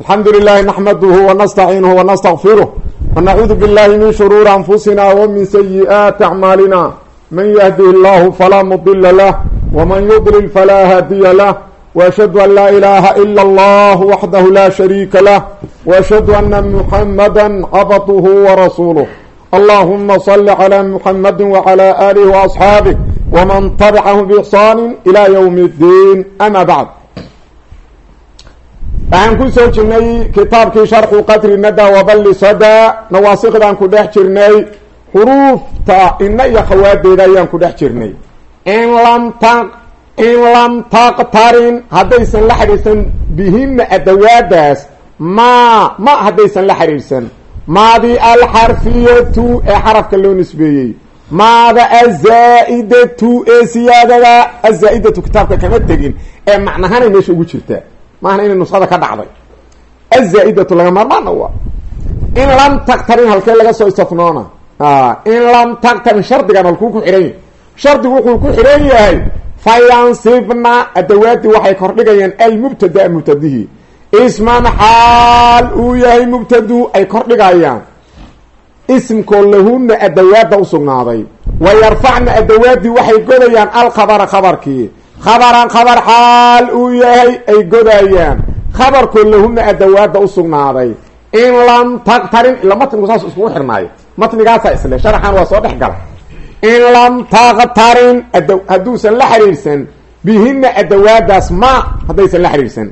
alxamdu lilahi naxmaduhu wanastaciinuhu wanastaqfiruh wanacuudu billahi min shuruuri anfusina wamin sayi-aati acmaalina man yahdihi allahu falaa mudila lah waman yudlil falaa haadiya lah. Washhadu an laa ilaaha ila allah waxdahu laa shariika lah waashhadu ana muxamada cabduhu warasuuluh allahuma salli calaa muxamadi wacalaa aalihi waasxaabih waman tabicahum biixsaani ila ywmi اddiin ama bacd waxaan ku soo jirnay kitaabkii sharxu qadri nada wbali sada nawaasikdaan ku dhex jirnay xuruufta ina iyo khawaadeeda ayaan ku dhex jirnay. In lam in lam taqtarin haddaysan la xidhiirsan bihina adawaadaas maa ma haddaysan la xidhiirsan maadii alxarfiyatu ee xarafka loo nisbeeyey. Maada azaa-idatu ee siyaadada azaa-idatu kitaabka kama tegin ee macnahanay meesha ugu jirtaa maahna inay nusqada ka dhacday. Azaa-idatu laga maarmaana waa in lam taqtarin halkee laga soo istafnoona in lam taqtarin shardigan halkuu ku xidhan shardigu wuxuu ku xidhan yahay fayansibna adawaadii waxay kordhigayaan almubtadaa mubtadihi. Isman xaal uu yahay mubtadu ay kordhigayaan. Ismkoo lahuna adawaada usugnaaday wa yarfacna waxay godayaan alkhabara khabarkii khabaran khabar xaal uu yahay ay godayaan khabarkoo lahuna adawaada usugnaaday in lam taqtarin ila matnigu saas iskugu xirnaayo matnigaasaa isle sharaxan waa soo dhex gala. In lam taqtarin hadduusan la xiriirsan bihina adawaadaas ma haddaysan la xiriirsan.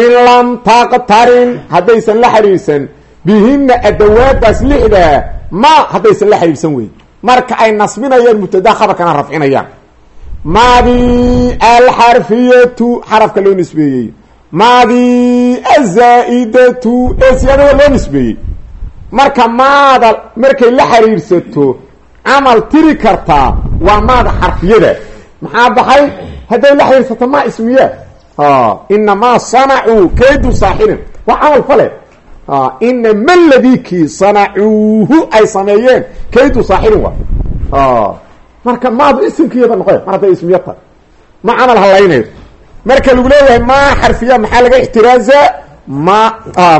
In lam taqtarin haddaysan la xiriirsan bihina adawaadaas lixdaa ma haddaysan la xiriirsan wey marka ay nasbinayaan mubtada khabarkana rafcinayaan maadii alxarfiyatu xarafka loo nisbeeyey. Maadii azaa-idatu ee siyaadada loo nisbeeyey. Marka maada markay la xiriirsato camal tiri kartaa waa maada xarfiyada. Maxaa baxay? Hadday la xiriirsato ma ismiya inamaa sanacuu kaydu saaxirin. Waa camal fale. Inama ladikii sanacuuhu ay sameeyeen kaydu saaxirin waa marka maadu isimkiyada noqe mar hadday ismiya tahay. Ma camal halaynaydo marka lagu leeyahay ma xarfiya maxaa laga ixtiraaza ma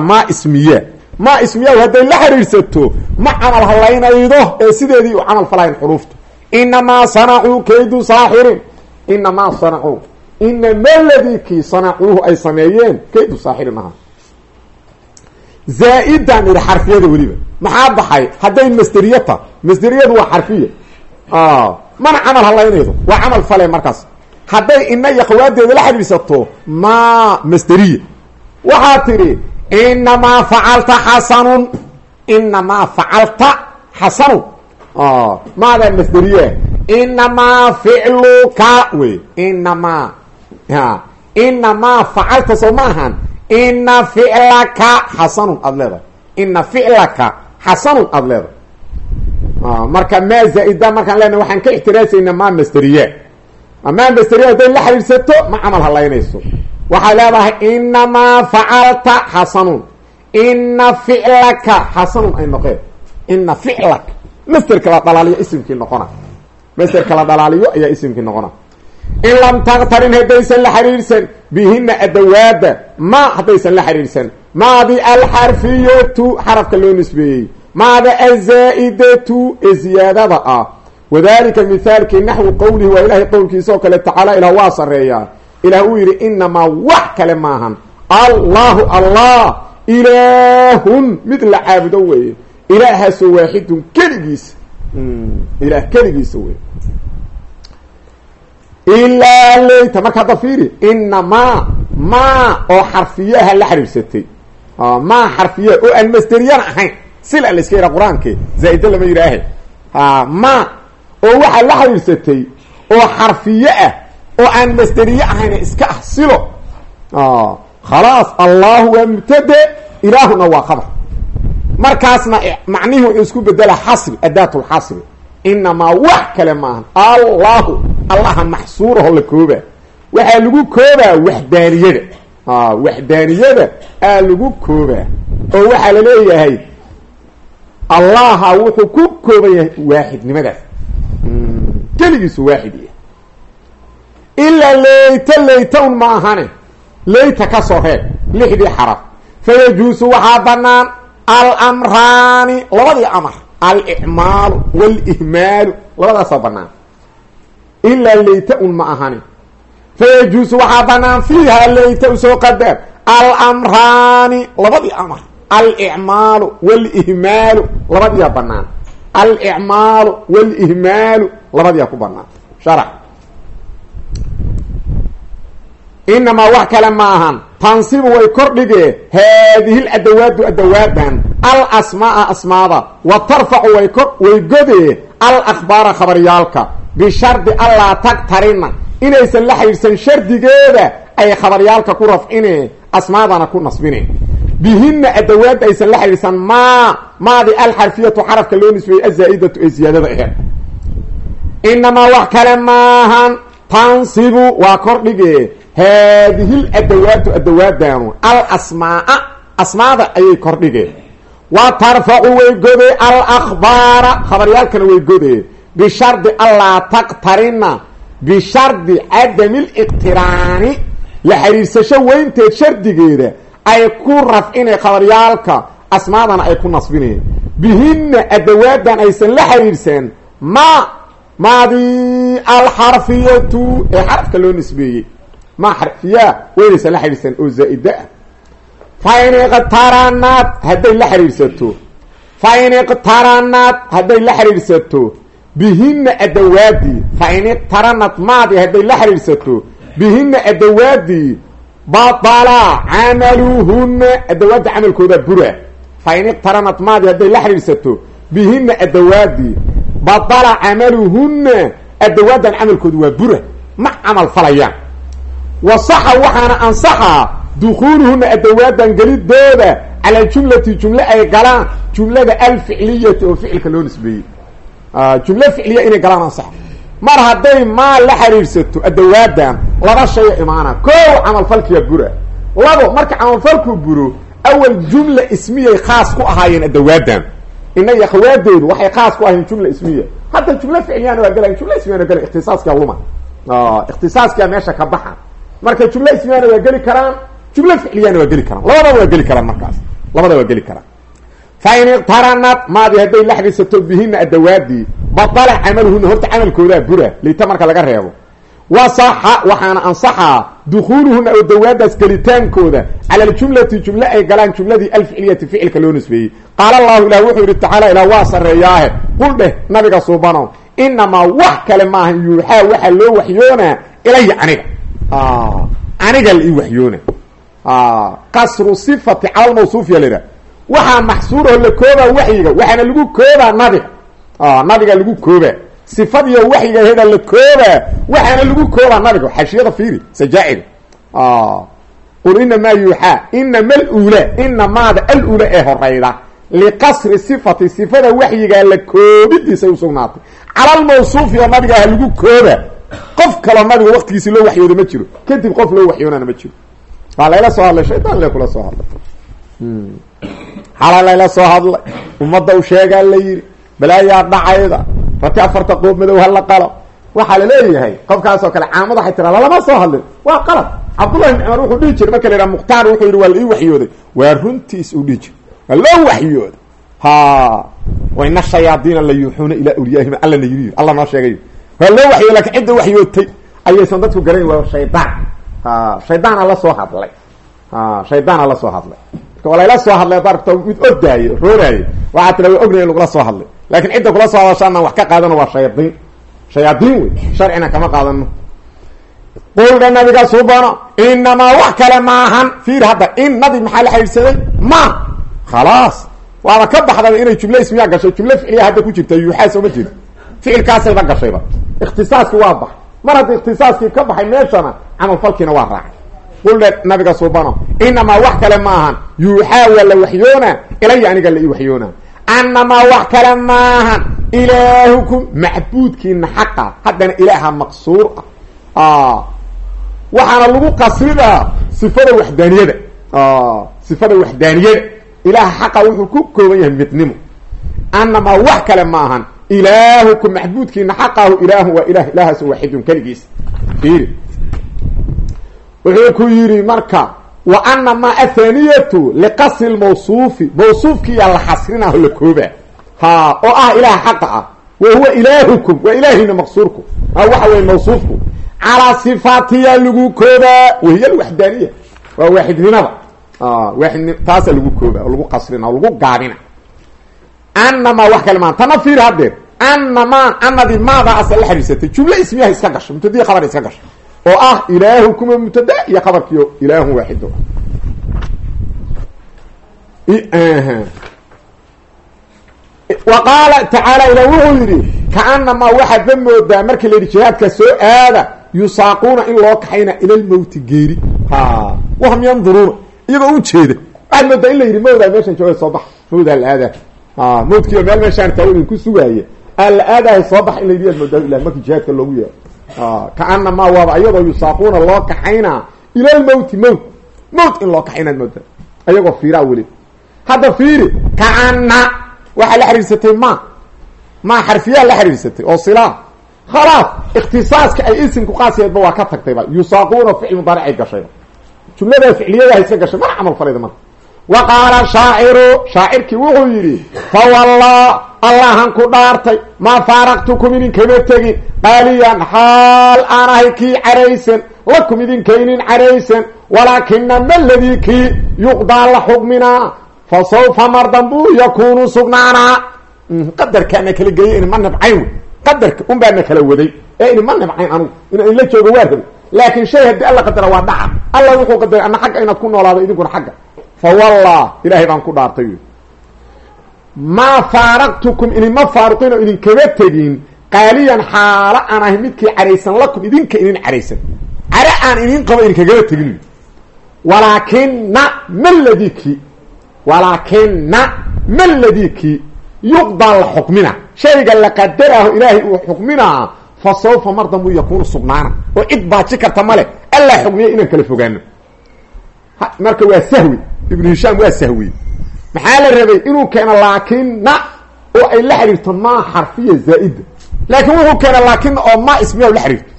ma ismiya. Ma ismiya hadday la xiriirsato ma camal halaynaydo ee sideedii u camal falahayn xuruufta. Inamaa sanacuu kaydu saaxirin. Inamaa sanacuu inama ladii kii ay sameeyeen kaydu saaxirin ahaa zaa-idan idhi xarfiyada weliba. Maxaa baxay? Hadday masderiya ta masderiyadu waa xarfiya mana camal halaynaydo waa camal fale markaas. Hadday ina iyo khawaadeeda la xiriirsato ma masderiya waxaa tidhi inamaa facalta xasanun. Inamaa facalta xasanun. Maadaa masderiye inamaa ficluka wey. Inamaa inamaa facalta soo ma ahan. Ina ficlaka xasanun. Aada leedahay. Ina ficlaka xasanun. Aada leedahay marka maa zaa-ida markaan leenahay waxaan ka ixtiraasaynaa maa masderiye maa masderiye hadday la xiriirsato ma camal halaynayso. Waxay leedahay inamaa facalta xasanun ina ficlaka xasanun ay noqeen. Ina ficlak masterka la dhalaaliyo isimkii noqona. Masterka la dhalaaliyo ayaa isimkii noqona. In lam taqtarin haddaysan la xiriirsan bihina adawaada ma haddaysan la xiriirsan. Maadi alxarfiyatu xarafka loo nisbeeyey maada azaa-idatu ee ziyaadada ah wadalika mithaalkii naxwi qowlihi waa ilahay qowlkiisa oo kale tacaala ilah waa sareeyaa ilah uu yidhi inamaa wax kale maahan allahu allah ilaahun mid la caabudo weeye ilaahaasoo waaxidun keligiisa ilaah keligiisa wey ilaa leyta marka hadda fiiri inamaa maa oo xarfiyaha la xiriirsatay maa xarfiya oo aan masderiyana ahayn sila la iska yidhaha qur'aanke zaa-ida lama yidhaahe ma oo waxaa la xiriirsatay oo xarfiye ah oo aan masderiye ahayna iska ah silo. Khalaas allahu waa mubtade ilaahuna waa khabar. Markaasna macnihi wuxuu isku bedela xasri adaat lxasri inamaa wax kale maahan allahu allaha maxsuuraho la kooba. Waxaa lagu koobaa waxdaaniyada. Waxdaaniyada aa lagu koobaa. Oo waxaa la leeyahay allaha wuxuu ku kooban yahay waaxidnimadaas. Keligiisu waaxid yahay. Ilaa leyta leyta un ma ahane. Leyta ka soo reeb lixdii xaraf fayajuusu waxaa banaan almraani labadii amar. Alicmaalu walihmaalu labadaasaa banaan ilaa leyta un ma ahani fayajuusu waxaa banaan fiiha leyta u soo qadar almraani labadii amar alicmaalu walihmaalu labadiyaa banaan alicmaalu walihmaalu labadiyaa ku banaan sharax. Inamaa wax kale ma ahan. Tansibu way kordhigee haadihi ladawaadu adawaadan alasmaaa asmaada wa tarfacu way ko way godee. Alakbaara khabaryaalka. Bishardi allaa tagtarina inaysan la xidhiidhsan shardigeeda ay khabaryaalka ku rafcine asmaadana ku nasbine bihina adawaadda aysan la xidhiidhsan maa maadi alxarfiyatu xarafka loo nisbeeyey azaa-idatu ee ziyaadada aheed inamaa wax kale maahan tansibu waa kordhige haadihi ladawaatu adawaadanu alasmaaa asmaada ayay kordhigeen wa tarfacu way godee alakbaara khabaryaalkana way godee bishardi allaa taqtarina bishardi cadami la xiriirsasho weynteed shardigeeda ay ku rafcine khabaryaalka asmaadana ay ku nasbineen. Bihina adawaadan aysan la xiriirsan ma maadii alxarfiyatu ee xarafka loo nisbeeyey. Ma xarfiya waynaysan la xidhiirsan oo zaa-ida ah. Fa in hadday la xidhiirsato fa in iqtaranaad hadday la xidhiirsato bihina adawaadii fa in maadi hadday la xidhiirsato bihina adawaadii batala camaluhuna adawaadda camalkooda bura. Fa in iqtaranad maadi hadday la xidhiirsato bihina adawaadii batala camaluhuna adawaaddan camalkooda waa bura. Ma camal falayaan. Wasaxa waxaana ansaxaa dukuuluhuna adawaadan gelidooda cala jumlati jumle ay galaan jumlada alficliyati oo ficilka loo nisbeeyey. Jumle ficliya inay galaan ansaxa mar hadday maa la xiriirsato adawaadan laba shaya imaana. Kow camalfalkiya bura labo marka camalfalku buro awal jumla ismiyay khaas ku ahaayeen adawaadan. Ina iyo akhawaadeedu waxay khaas ku ahayen jumla ismiya hadda jumle ficliyana waa gelayan jumla ismiyana gela ikhtisaaska luma ikhtisaaskia meesha ka baxa. Marka jumle ismiyana waa geli karaan jumle ficliyana waa geli karaan. Labadaba waa geli karaan markaas. Labada waa geli karaan fa in iqtaranad maadi hadday la xidhiirsato bihina adawaadii batala camaluhuna horta camalkoodaa bura lita marka laga reebo wasaxa waxaana ansaxaa dukuuluhuna oo dawaadaas gelitaankooda cala aljumlati jumle ay galaan jumladii alficliyati ficilka loo nisbeeyey qaala allahu ilah wuxuu yihi tacaala ilah waa sarreeyaahe qul dheh nabiga suubanow inamaa wax kale maahan yuuxaa waxaa loo waxyoonaa ilaya aniga aniga la ii waxyoona qasru sifati cala mawsuufiya la idhaha waxaa maxsuuraho la koobaa waxyiga waxaana lagu koobaa nabiga nabiga lagu koobaa sifadiyo waxyiga heda la koobaa waxaana lagu koobaa nabiga. Xashiyada fiiri sajaacida qul inamaa yuuxaa inama alula inamaada alula ee horeyda liqasri sifati sifada waxyigaa la koobidiisay usugnaatay calalmawsuufiya nabiga ha lagu koobaa qof kaloo nabiga waktigiisi loo waxyooda ma jiro. Kadib qof loo waxyoonana ma jiro. Waa layla soo hadlay shaydaan le kula soo hadlay xala layla soo hadlay ummadda u sheegaa la yidhi balaayaa dhacayda. Rati afarta qoob madow hala qalo. Waxaa la leeyahay qofkaasoo kale caamad waxay tirahda lama soo hadlin waa qalad. Cabdullahi bn cumar wuxuu dhihi jiray marka la yidhaha mukhtaar wuxuu yidhi waa la ii waxyooday. Waa runtiis uu dhihi jiray. Waa loo waxyooday. Ha waina shayaadiina la yuuxuuna ilaa awliyaahima. Alla na yiri alla noo sheegay. Waa loo waxyooday laakiin cidda waxyootay ayaysan dadku garayn waa shaydaan ha shaydaana la soo hadlay. Ha shaydaana la soo hadlay waa layla soo hadlay rabta mid ordaayo rooraayo waxaa tira waa ognaya in lagula soo hadlay. Lakin cidda kula soo hadashaanaan wax ka qaadano waa shayaadiin. Shayaadiin wey sharcina kama qaadano. Quldha nabiga subano inamaa wax kale maahan fiir hadda in nabi maxaa la xidhiidsaday ma khalaas. Waaba ka baxdaba inay jumle ismiyaa gashay. Jumle ficliya hadda ku jirta yuuxaa sooma jeeda ficilkaasayba gashayba ikhtisaaskii waa baxay mar haddii ikhtisaaskii ka baxay meeshana camalfalkiina waa raacay quldhe nabiga subano inamaa wax kale maahan yuuxaa waa la waxyoona. Ilaya aniga la ii waxyoona. Anamaa wax kale maahan ilaahukum macbuudkiina xaqa. Haddana ilaaha maqsuur ah. Waxaana lagu qasridaa sifada waxdaaniyada. Sifada waxdaaniyada. Ilaaha xaqa wuxuu ku kooban yahay midnimo. Anamaa wax kale maahan ilaahukum macbuudkiina xaqahu ilaahu waa ilah ilaahaas waaxidun keligiis. Fiiri wuxuu ku yidhi marka wa ana maa athaniyatu liqasri lmawsuufi mawsuufkiiyaa la xasrinaaho la kooba. Ha oo ah ilaah xaqa ah. Wa huwa ilaahukum waa ilaahina maqsuurku. Waxa weye mawsuufku. Calaa sifaatiyaa lagu koobaa wahiy alwaxdaaniya. Waa waaxidnimada. Waaidni taasa lagu kooba oo lagu qasrina oo lagu gaabina anamaa wax kale maa tana fiir haddeer. Anamaa anadii maadaa asal la xariirsatay ismiyaha iska gasho mubtadii khabar iska gasho oo ah ilaahukuma mubtada iyo khabarkiio ilaahun waaxido. Wa qaala tacaala ila wuxuu yidhi kaanamaa waxaad la moodaa markii la yidhi jihaadka soo aada yusaaquuna in loo kaxayna ila lmowti geeri. Ha wahum yanduruuna. Iyagoo u jeeda waxaad moodaa in la yidhi mawdaa meeshan jooga soo bax mawdaa la aadaa. Mawdkiiba meel meeshaan taago idinku sugaaya aa la aadahay soo bax in la markii jihaadka loogu yeero kaanamaa waaba iyadoo yusaaquuna loo kaxaynaa ila lmowti mowt mowt in loo kaxaynaad moodaa ayagoo fiiraa weli. Hadda fiiri kaana waxaa la xiriirsatay ma. Ma xarfiyaa la xiriirsatay oo silaa. Khalaas ikhtisaaska ay isimku qaasyeedba waa ka tagtayba yusaaquuna ficil mudaaricay gashayba jumladaa ficliyadaha iska gashay. Mana camal falayda marka wa qaala shaaciru shaacirkii wuxuu yidhi fawallah allahan ku dhaartay maa faaraqtukum idinkama tegin qaaliyan xaal aan ahay kii caraysan lakum idinkaynin caraysan walaakina ma ladii kii yuqdaa la xugminaa fa sawfa mardan buu yakunu sugnaanaa. Qadarkaana kala geeyay in ma nibcayn wey. Qadarka un baana kala waday. Ee ini ma nibcayn anugu ina inla joogo waa rabay laakin shay haddii alla qadara waa dhaca alla wuxuu qadaray ana xagga inaad ku noolaado idinkuna xagga. Fa wallah baan ku dhaartay maa faaraqtukum idinma faaruqin oo idinkama tegin qaaliyan xaalo aan ahay midkii caraysan lakum idinka idin caraysan. Care aan idin qabo idinkagama tegin walaakina ma ladiki walaakina ma ladiki yuqdaa la xukmina shayga la qadaraho ilaahay uu xukminaa fa sawfa mar dambuu yakuunu sugnaana oo cid baaji karta male allaa xugmiya inaan kala fogaano. Marka waa sahwi. Ibnu hishaam waa sahwi maxaa la rabay inuu keeno laakina oo ay la xiriirto maa xarfiya zaa'ida laakiin wuxuu keena laakina oo maa ismiya la xiriirto.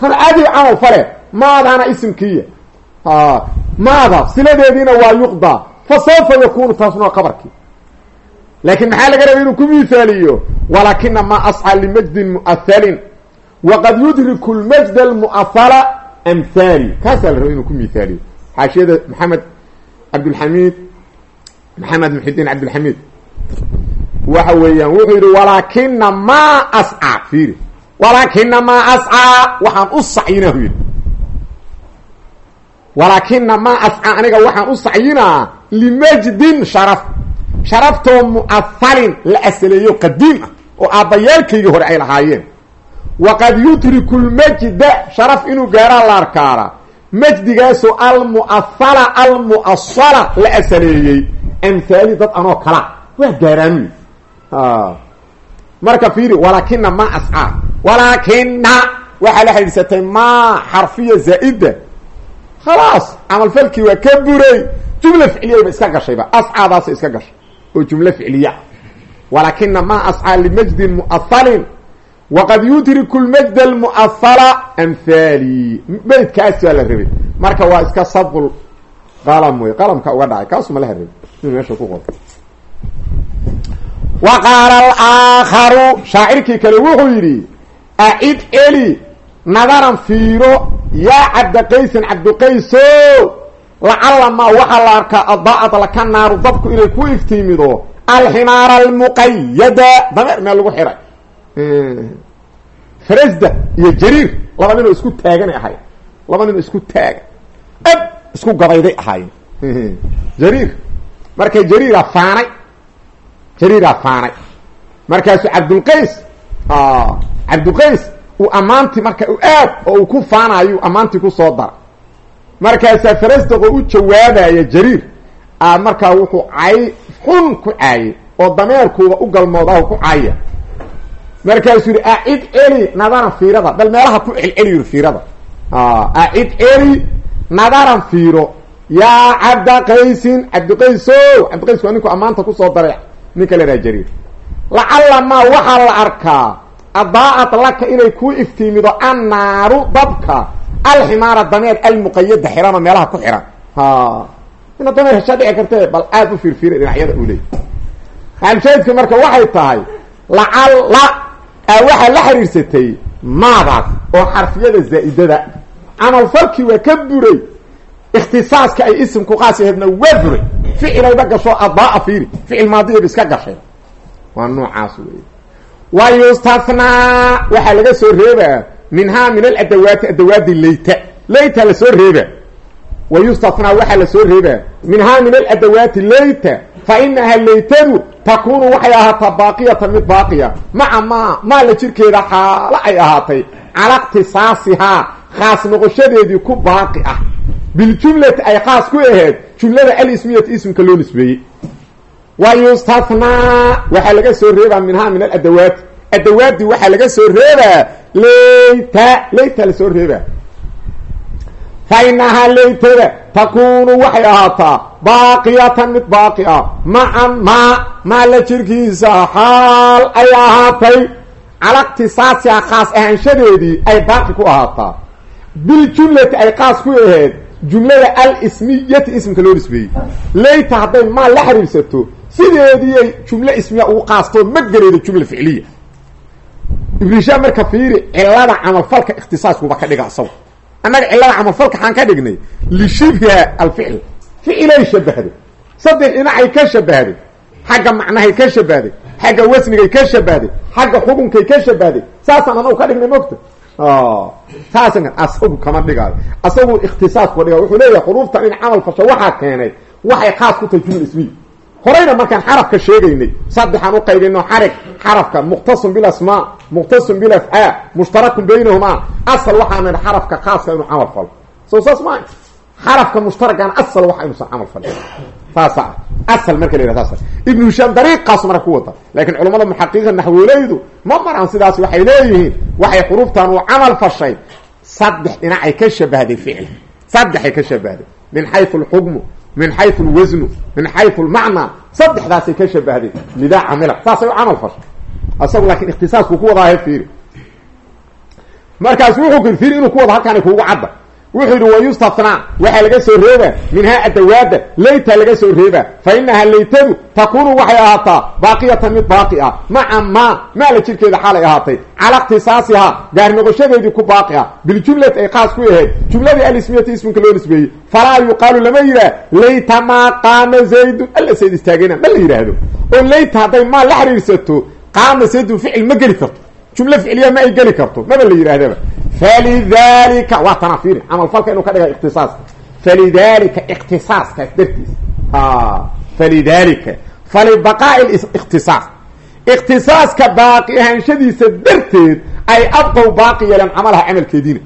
Kan caadi camal fale maadaana isimkiiya maada siladeediina waa yuqdaa fa sawfa yakunu taasuna waa qabarkii laakiin maxaa laga rabay inuu ku mihaaliyo walakina maa ascى limajdin mu'ahalin waqad yudriku lmajd almu'ahala amhaali kaasaa rabay inuu ku mihaaliyo xaashiyada maxamed cabdulxamiid maxamed mxidiin cabdilxamiid waxa weeyaan wuxuu yidhi walaakina maa ascaa fiiri. Walaakina maa ascaa waxaan u sacyinaa hu yidhi. Walaakina maa ascaa aniga waxaan u sacyinaa limajdin sharaf. Sharaftoo mu'ahalin la asaleeyo qadiim ah oo aabbayaalkayga hore ay lahaayeen. Waqad yutriku lmajda sharaf inuu gaara la arkaara majdigaasoo almu'ahala almu'asala la asaleeyey amhaali dad anoo kala. Waa gaaraanu marka fiiri walaakina maa ascaa walaakina waxaa la xidhiidsatay maa xarfiya zaa'ida. Khalaas camalfalkii waa ka buray. Jumla ficliyayba iska gashayba ascaadaasa iska gashay. Oo jumlo ficliya. Walaakina maa ascaa limajdin mu'ahalin waqad yudriku lmajd almu'ahala amhaali beydkaas waa la rabay. Marka waa iska sabqul qalam wey qalamka uga dhacay. Kaasuma laha rabay inuu meesha ku qoro wa qaala alaakharu shaacirkii kale wuxuu yidhi acid eli nadaran fiiro yaa cabdaqaysin cabdiqayso lacala maa waxaa la arkaa adaa'ad laka naaru dabku inay ku iftiimido alximaara almuqayada dameer meel lagu xiray. Farasda iyo jariir laba ninoo isku taaganay ahay laba ninoo isku taagan. Ab isku gabayday ahaayeen jariir marka jariira faanay. Jariiraa faanay. Markaasu cabdulqays cabdulqays uu ammaantii marka aad oo uu ku faanayo ammaantii ku soo dara. Markaasaa farasdaqoo u jawaabaya jariir a markaa wuxuu cay xun ku caayay oo dameerkuuba u galmoodaah ku caaya markaasuu yihi acid celi nadaran fiirada. Bal meelaha ku celceli yiri fiirada. Acid celi nadaran fiiro yaa cabda qaysin cabdiqayso cabdiqays waa ninku ammaanta ku soo daray. Ninka la dhaha jariir lacalla maa waxaa la arkaa. Adaa'ad laka inay kuu iftiimido annaaru dabka. Alximaara dameer almuqayada xirano meelaha ku xiran. Ha. Ina dameer hesha dhici kartee bal aad u fiirfiira dhinacyada uu leey xaalshaydka marka waxay tahay lacalla waxaa la xiriirsatay maadaas oo xarfiyada zaa'idada camalfalkii waa ka buray ikhtisaaska ay isimku qaas aheedna waa buray ficilayba gasho adaa fiiri ficil maadiyaba iska gashay waa noocaas wey wa yustathnaa waxaa laga soo reebaa minhaa min aladawaati adawaadi layta layta la soo reeba wa yustathnaa waxaa la soo reebaa minhaa min aladawaati layta fa inaha laytadu takunu waxay ahaataa baaqiyata mid baaqiya maca maa maa la jirkeeda xaalo ay ahaatay cala ikhtisaasihaa khaas noqoshadeedii ku baaqi ah biljumlati ay khaas ku aheyd jumlada alismiyati ismka loo nisbeeyey wa yustathnaa waxaa laga soo reebaa minhaa min aladawaati adawaadii waxaa laga soo reebaa layta layta la soo reebaa fa inahaa laytada takunu waxay ahaataa baaqiyatan mid baaqi ah macan maa maa la jirkiisa xaal ay ahaatay cala khaas ahaanshadeedii ay baaqi ku ahaataa biljumlati ay qaas ku aheyd jumlada alismiyati ismka loo nisbeeyey. Layta hadday maa la xiriirsato sideediiay jumlo ismiya ugu qaastoo ma geleedo jumla ficliya. Ibrishaa marka fiiri cilada camalfalka ikhtisaaskuba ka dhiga isago annaga cilada camalfalka xaan ka dhignay lishibha alficl. Ficilay shabahday saddex dhinacay ka shabahday xagga macnahay ka shabahday xagga wasnigay ka shabahday xagga xukunkay ka shabahday saasaan anagu ka dhignay mogta saasan asagu kama dhigaayo asagu ikhtisaasku dhiga wuxuu leeyahay xuruuftan in camal fasho waxaa keenay waxay khaas ku tahay jumla ismiya horeyna markaan xarafka sheegaynay saddexaan u qaybino xarig xarafka mukhtasun bilasmaa mukhtasun bilafcaal mushtarakun baynahumaa asal waxaa nidhi xarafka khaaska inuu camal falo so saas maa xarafka mushtaragana asal waxa inuusan camal falin saasa ah. Asal marka la yidhah saas. Ibnu hishaam dariiqaasu marka ku wada laakiin culamada muxaqiqa naxwooleydu ma maraan sidaas waxay leeyihiin. Waxay xuruuftan uu camal fashay. Saddex dhinacay ka shabahday ficil saddexay ka shabahday min xayu alxukmu min xayu alwasnu min xayu almacnaa saddexdaasay ka shabahday lidaa camila. Saasay u camal fashay. Asagu laakiin ikhtisaasku ku wadaahe fiiri. Markaas wuxuu ku fiiri inuu ku wado halkaana kuugu cadda wuxuu yidhi wayustathnaa waxaa laga soo reebaa minhaa adawaada layta laga soo reebaa fa inahaa laytadu takunu waxay ahaataa baaqiyatan mid baaqi ah. Maca maa maala jirkeeda xaalay ahaatay? Cala ikhtisaasihaa gaar noqoshadeedii ku baaqi ah. Biljumlati ay qaas ku ahayd. Jumladii alismiyati isminka loo nisbeeyey. Falaa yuqaalu lama yidhaah layta maa qaama zaydun alla sayd istaagena ma la yidhaahdo. Oo layta hadday maa la xiriirsato qaama zaydun ficil ma geli karto. Jumlo ficliya ma ay geli karto maba la yidhaahdaba falidalika waa tanafiri camalfalka inuu ka dhiga ikhtisaaska falidalika ikhtisaaskaas dartiis falidalika falibaqaa'i ikhtisaas ikhtisaaska baaqi ahaanshadiisa darteed ay abqow baaqi yeeleen camalaha camalkeediina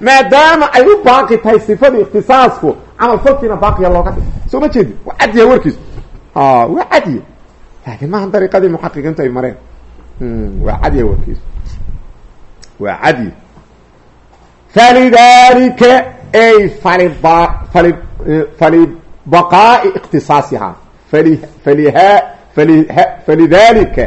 maadaama ay u baaqi tahay sifadii ikhtisaasku camalfalkiina baaqiya looga dhig soo ma jeedi waa cadyaha warkiisu waa cadya laakiin maaha dariiqadii muxaqiqiintu ay mareen waa cadyaha warkiisu waa cadya falidalika ay fali falibaqaa'i ikhtisaasihaa falidalika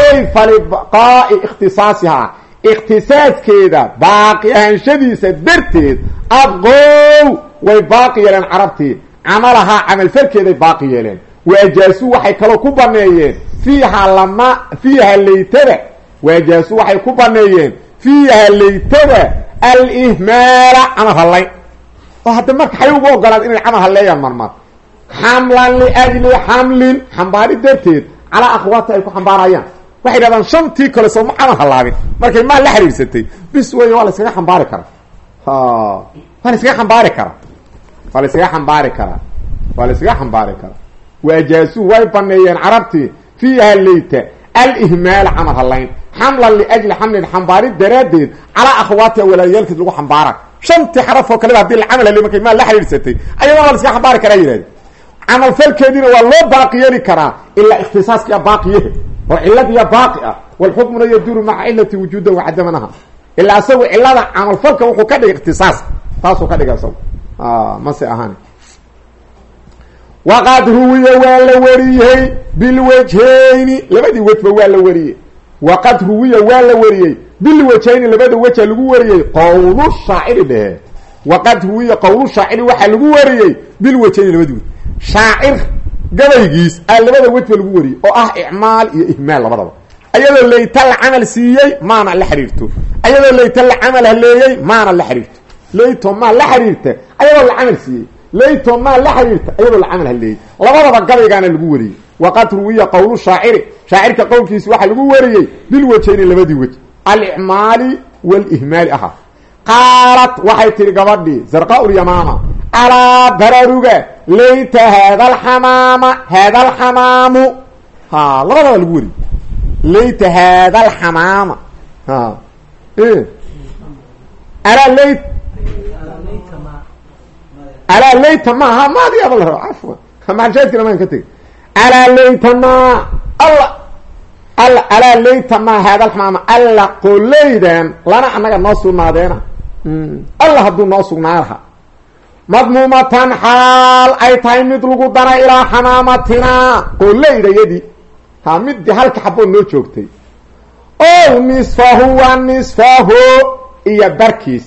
ay falibaqaa'i ikhtisaasihaa ikhtisaaskeeda baaqi ahaanshadiisa darteed abqow way baaqi yeeleen carabtii camalahaa camalfalkeeday baaqi yeeleen. Waajaasuu waxay kaloo ku baneeyeen fiiha lama fiiha laytada waajaasuu waxay ku baneeyeen fiiha laytada alihmaala camal hallayn oo hadda marka xay ugu ogolaad inay camal halleeyaan marmar. Xamlan liajli xamlin xambaari darteed calaa akhwaati ay ku xambaarayaan. Waxay dhahdaan shantii kale soo ma camal hallaabin. Markay maal la xiriirsatay bis wey waa la iskaga xambaari karaa. Waa la iskaga xambaari karaa. Waa la iskaga xambaari karaa. Waa la iskaga xambaari karaa. Waajaasuu way baneeyeen carabtii fiiha layta alihmaala camal hallayn xamlan liajli xamlin xambaarid daraaddeed calaa akhwaatiha walaalayaalkiis lagu xambaara shantii xaraf oo kaleba haddii la camal haliy markay maal la xiriirsatay ayadana waa la iskaga xambaari karaa yidhahde camalfalkeediina waa loo baaqi yeeli karaa ilaa ikhtisaaskiya baaqiyahe oo ciladiya baaqi ah walxukmuna yaduru maca cilati wujuudan wacadamanaha ilaa isagu cilada camalfalka wuxuu ka dhigay ikhtisaas taasuu ka dhigay isagu mase ahaan waqad ruwiya waa la wariyey bilwajhayni labadii wejba waa la wariyey waqad ruwiya waa la wariyey. Bilwajhayni labada weja lagu wariyey qowlu shaaciri dhehe waqad huwiya qowlu shaaciri waxaa lagu wariyey bilwajayni labadi wej shaacir gabaygiis aa labada wejba lagu wariyey oo ah icmaal iyo ihmaal labadaba. Ayadoo layta la camal siiyey maana la xiriirto. Ayadoo layta la camal haleeyey maana la xiriirto. Layto maa la xiriirta ayadoo la camal siiyey. Layto maa la xiriirta ayadoo la haleeyey labadaba gabaygaana lagu wariyey waqad ruwiya qowlu shaaciri shaacirka qowlkiisi waxaa lagu wariyey bilwajayni labadii wej alicmaali walihmaali ahaa qaalat waxay tihi gabadhii zarqa ulyamaama alaa bararuga layta haada alxamaama haada alxamaamu ha labadaba lagu wariyey layta haada alxamaama ha alaa lay alaa layta ma ha maadi aba la raba cafwan maxalshaadkina maan ka tegay alaa layta ma alla alla alaa layta ma haada alxamaama alla qoleydan lana annaga noo sugnaadeena alla hadduu noo sugnaa laha madmuumatan xaal ay tahay mid lagu dara ilaa xamaamatinaa qoleydayadii ha midii halka xabood noo joogtay. O nisfahu wa nisfahu iyo barkiis.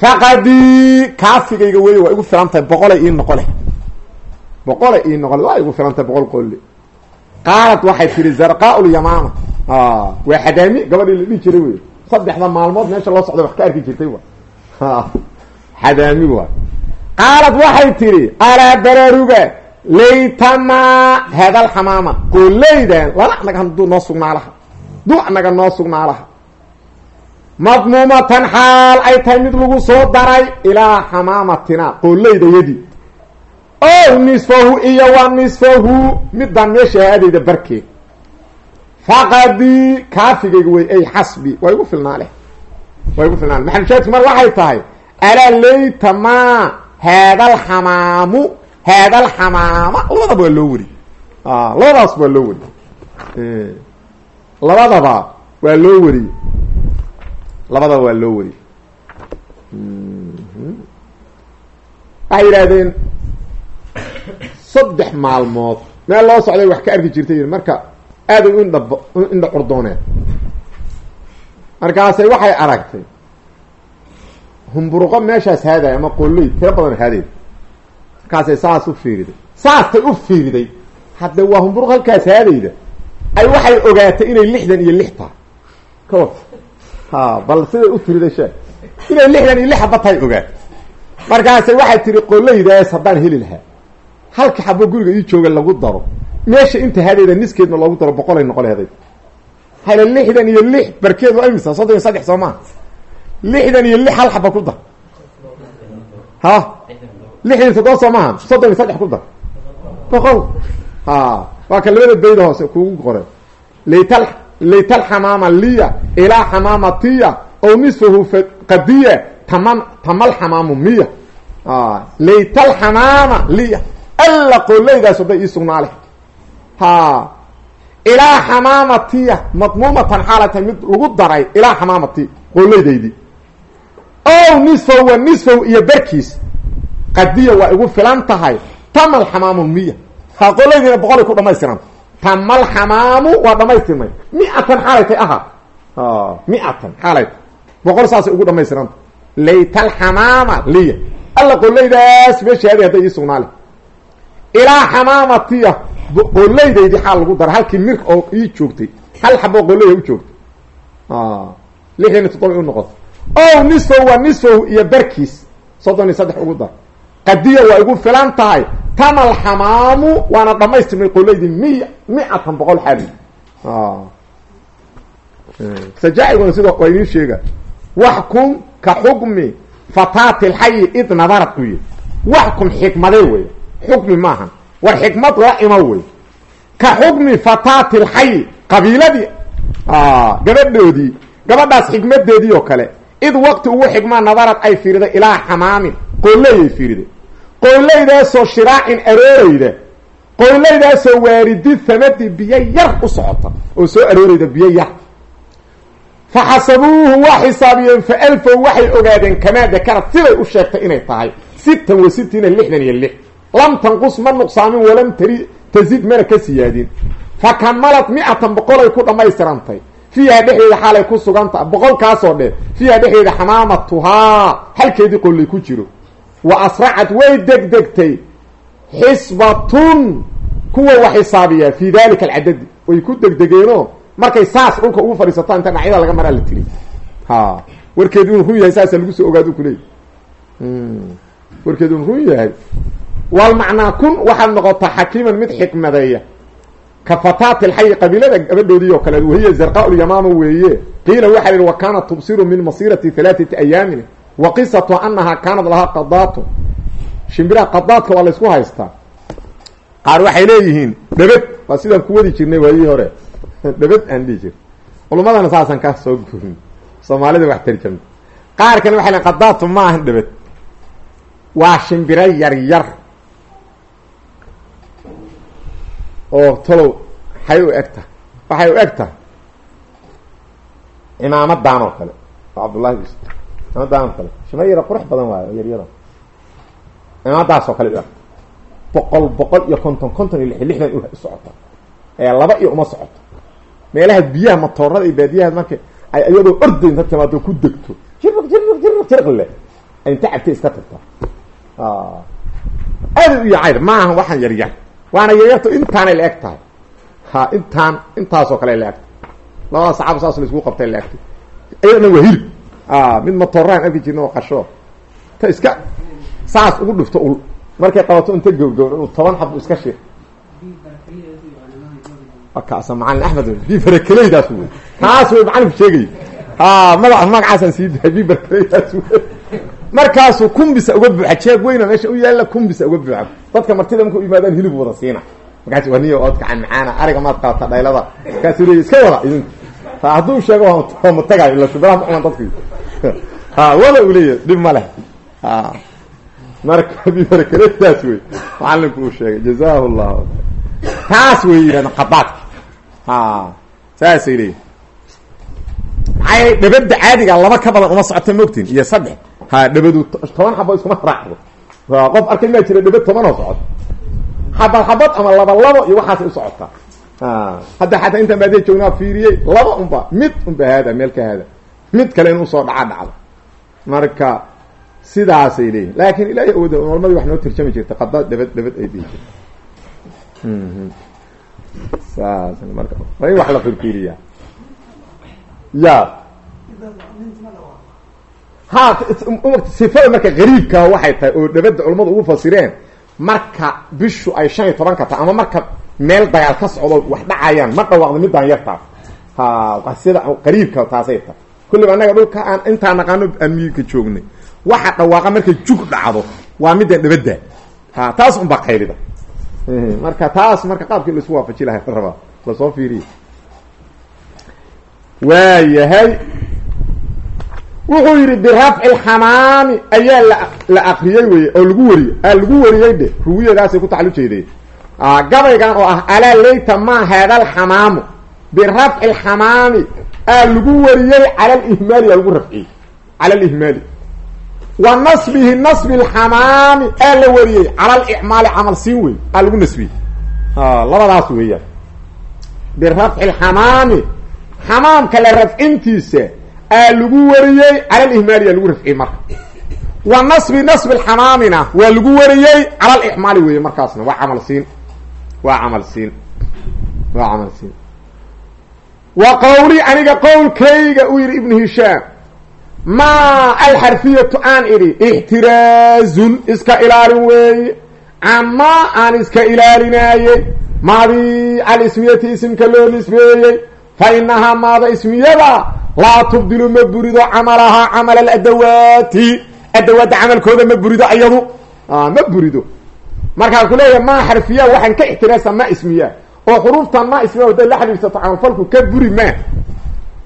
Faqadii kaafigayga wey waa igu filan tahay boqolay ii boqolay ii noqole waa igu filan tahay boqol qolle qaalad waxay tihi zarqaa lyamaama waa xadaami gabadhii la dhihi jiray wey saddexda maalmood meesha loo socda wax ka arki jirtay wa xadaami waay qaalad waxay tihi alaa baraaruga laytamaa haada alxamaama qooleydan lana anaga haduu noo sugnaa laha duu anaga noo sugnaa laha madmuumatan xaal ay tahay mid lagu soo daray ilaa xamaamatina qooleydayadii o nisfahu iyo wa nisfahu midaan meesha haadayda barkeed faqadii kaafigayga wey ay xasbi waa igu filnaa leh waa igu filnaa maxalushaadki mar waxay tahay alaa layta ma haada alxamaamu haada alxamaama labadaba waa loo weri labadaas waa loo weri labadaba waa loo weri labadaba waa loo weri waxay yidhaahdeen saddex maalmood. Meel loo socday wax ka arki jirtay marka aaday u indha curdooneen. Markaasay waxay aragtay humburuqo meeshaas haadaya ama qolley tiro badan haadeed markaasay saas u fiiriday. Saastay u fiiriday. Hadde waa humburuq halkaas haadayda. Ay waxay ogaatay inay lixdan iyo lix tahay. Ka war ha bal siday u tiriday sheeg. Inay lixdan iyo lix haba tahay ogaatay. Markaasay waxay tiri qolleydaas haddaan heli lahaa halka xabo guriga ii jooga lagu daro. Meesha inta hadeeda niskeedna loogu daro boqolay noqoleeday hala lixdan iyo lix barkeed waa imisa? Soddon iyo saddex soo maa lixdan iyo lix hal xaba ku dar. Ha? Lixdan toddoba soo maaha soddon iyo saddex ku dar. Boqol. Ha. Waa ka labada bayda hoose kugu qoray. Laytal laytal xamaama liya ilaa xamaamatiya oo nisfahu qadiya taman tamal xamaamu miya. Laytal xamaama liya alla qooleydaas hadday ii sugnaa ha ilaa xamaamatiya madmuumatan xaalata mid lagu daray ilaa xamaamati qooleydaydii o nisfahu wa nisfahu iyo barkiis. Qadiya waa igu filan tahay. Tamal xamaamu miya. Ha qooleydiina boqolay ku dhamaystiranta tamal xamaamu waa dhamaystirmay mi-atan xaalaytay aha mi-atan xaalayta boqol saasay ugu dhamaystiranta laytal xamaama liya. Alla qooleydaas meeshaadi hadday ii sugnaa ilaa xamaamatiya qooleydaydii xaal lagu dara halkii mir oo ii joogtay. Hal xaboo qooleyda u joogtay. Lixdan iyo toddoba u noqotay. O nisfahu waa nisfahu iyo barkiis soddon iyo saddex ugu dar. Qadiya waa igu filan tahay. Tamal xamaamu waana dhamaystirmay qoleydii miya mi-atan boqol xali sajaa-iguna sida waa idiin sheega. Waxkum ka xukmi fataati lxayi id nadarat u yihi waxkum xikmadee wey xukmi maaha. War xikmad la imo wey. Ka xukmi fataati lxayi qabiiladii gabadhoodii gabadhaas xikmadeedii oo kale. Id waqti ugu xigmaa nadarad ay fiiriday ilaa xamaamin qooleyay fiiriday qooleydaasoo shiraacin arooreyda qooleydaasoo waaridi hamadi biyo yar u socota oo soo arooreyda biyo yar. Fa xasabuuhu waa xisaabiyeen fa alfow waxay ogaadeen kamaa dakarad siday u sheegtay inay tahay. Sittan wa sitiina lixdan iyo lix lam tanqus ma nuqsaamin walam tari tazid mana ka siyaadin. Fa kamalad mi-atan boqolay ku dhammaystirantay. Fiiha dhexdeeda xaalay ku suganta boqolkaasoo dhe fiiha dhexdeeda xamaamatuhaa halkeedii qollay ku jiro. Wa asracad way degdegtay. Xisbatun. Kuwa wax xisaabiyaa fii dalika alcadadi way ku degdegeenoo markay saas dhulka ugu fadhiisataan inta dhacyada laga maraa la tiri. Ha warkeedu inu run yahay saasa lagu soo ogaadu kuleey warkeedu inu run yahay walmacnaa kun waxaad noqotaa xakiiman mid xikmadeeya. Ka fataati lxayi qabiilada gabadhoodii oo kale wahiya zarqaa-ulyamaama weeye. Qiila waxaa yihi wa kaanat tubsiru min masirati halaaثati ayaamin wa qisatu anahaa kaanat lahaa qadaatu shimbiraha qadaadka waa laysku haystaa. Qaar waxay leeyihiin dhabad waa sidaan ku wadi jirnay waayihii hore. Dhabad aan dhihi jir culummadana saasaan ka soo gurin soomaalida wax tarjamta qaar kale waxay lein qadaatu ma ahan dhabad waa shimbiro yar oo talow hay u egta waxay u eg tahay cimaamadan oo kale oo cabdullahi cimaamadan oo kale. Shima yara qurux badan waayo yaryaro cimaamadaas oo kale u egta. Boqol boqol iyo konton konton iyo lix lixdan u socota. Ee laba iyo uma socoto meelaha biyaha matoorada iyo baadiyaha marka ay iyadoo orday inta timaado ku degto. Jirq jirq jirq jirqle ay inta cabtay iska tagtaa aada u yacayr maaha waxaan yar yar waana yaryarto intaanay la eg tahay ha intaan intaasoo kale la egtay. Labada saxaaba saas la isku qabtay la egtay. Iyadana waa hilib. Mid matooraan arki jirna oo qasho. Ta iska saas ugu dhufto ul. Markay qabato inta gowgowr toban xab iska shir. Kaasa macalin axmed bi barakeleydaas wey taas wey macalinku sheegay. Madax magacaasaan sii dahay. Bi barakeleydaas wey markaasuu kumbisa uga buuxa jeeg weyna meesha u yaalla kumbisa uga buuxa. Dadka martida marka u yimaadaan hilib wada siina. Markaas waa niyo ood kacan macaana ariga maad qaata dhaylada. Markaasuu leey iska wada idinku ha hadduu sheego waa matagayo ila shubaraha ma cunan dadki ha wada uu leeyahy dhib ma leh. Marka bi barakeleydaas wey macalinku uu sheegay jazahu llahu taas wey yidhahda qadaadka ha saasay leeyihiin maxaa dhabada caadiga laba ka badan uma socota mogtiin iyo saddex ha dhabadu toban xabo iskuma raacdo. Qof arkay maa jira dhabad toban oo socoto xabad xabad ama laba labo iyo waxaasay u socotaa hadda xataa intaan baadiya joognaa fiiriyey laba unba mid unba haada meel ka haada. Mid kale in u soo dhaca dhacdo. Marka sidaasay leeyihiin laakin ilahi awooda culmadii wax noo tarjami jirta qadaad dhabad dhabad ay dhihi jirta saas marka waa in wax la firfiiriyaa ya ha sifada marka gariibkaa waxay tahay oo dhabadda culamadu ugu fasireen marka bishu ay shan iyo tobanka tahay ama marka meel dagaal ka socdo wax dhacayaan ma dhawaaqdo midaan yartaas ha sida qariibka taasay tahay. Kulliba annaga dhulka aan intaa naqaano amiirka joognay? Waxa dhawaaqa markay jug dhacdo waa midaan dhabadda. Ha taas unbaa qaylida. Marka taas marka qaabkii laisu waafaji lahay rabaa la soo fiiriya waayahay wuxuu yidhi birafci lxamaami ayaa la akriyey weye oo lagu wariyey. Aa lagu wariyey dhe ruwiyadaasay ku taxalujeedeen gabaygan oo ah alaa layta maa haada alxamaamu birafci lxamaami aa lagu wariyey cala lihmaali aa lagu rafciyey. Cala lihmaali wa nasbihi nasbi lxamaami aa la wariyey. Cala licmaali camal siin wey aa lagu nasbiyey. Labadaas weeyaan. Birafci lxamaami xamaamka la rafcintiisa aa lagu wariyey cala lihmaali aa lagu rafciyey marka. Wa nasbi nasbi lxamaamina waa lagu wariyey cala licmaali weeye markaasna. Waa camal siin. Waa camal siin. Waa camal siin. Wa qawli aniga qowlkayga uu yidhi ibnu hishaam maa alxarfiyatu aan idhi ixtiraazun iska ilaalin weeye camaa aan iska ilaalinaayey maadii alismiyati isimka loo nisbeeyey fa inahaa maada ismiyada laa tubdilu ma burido camalahaa camal aladawaati adawaadda camalkooda ma burido ayadu? Ma burido. Markaan ku leeyahay maa xarfiya waxaan ka ixtiraasa ma ismiya oo xuruuftan ma ismiya hadday la xiriirsato camalfalku ka buri maa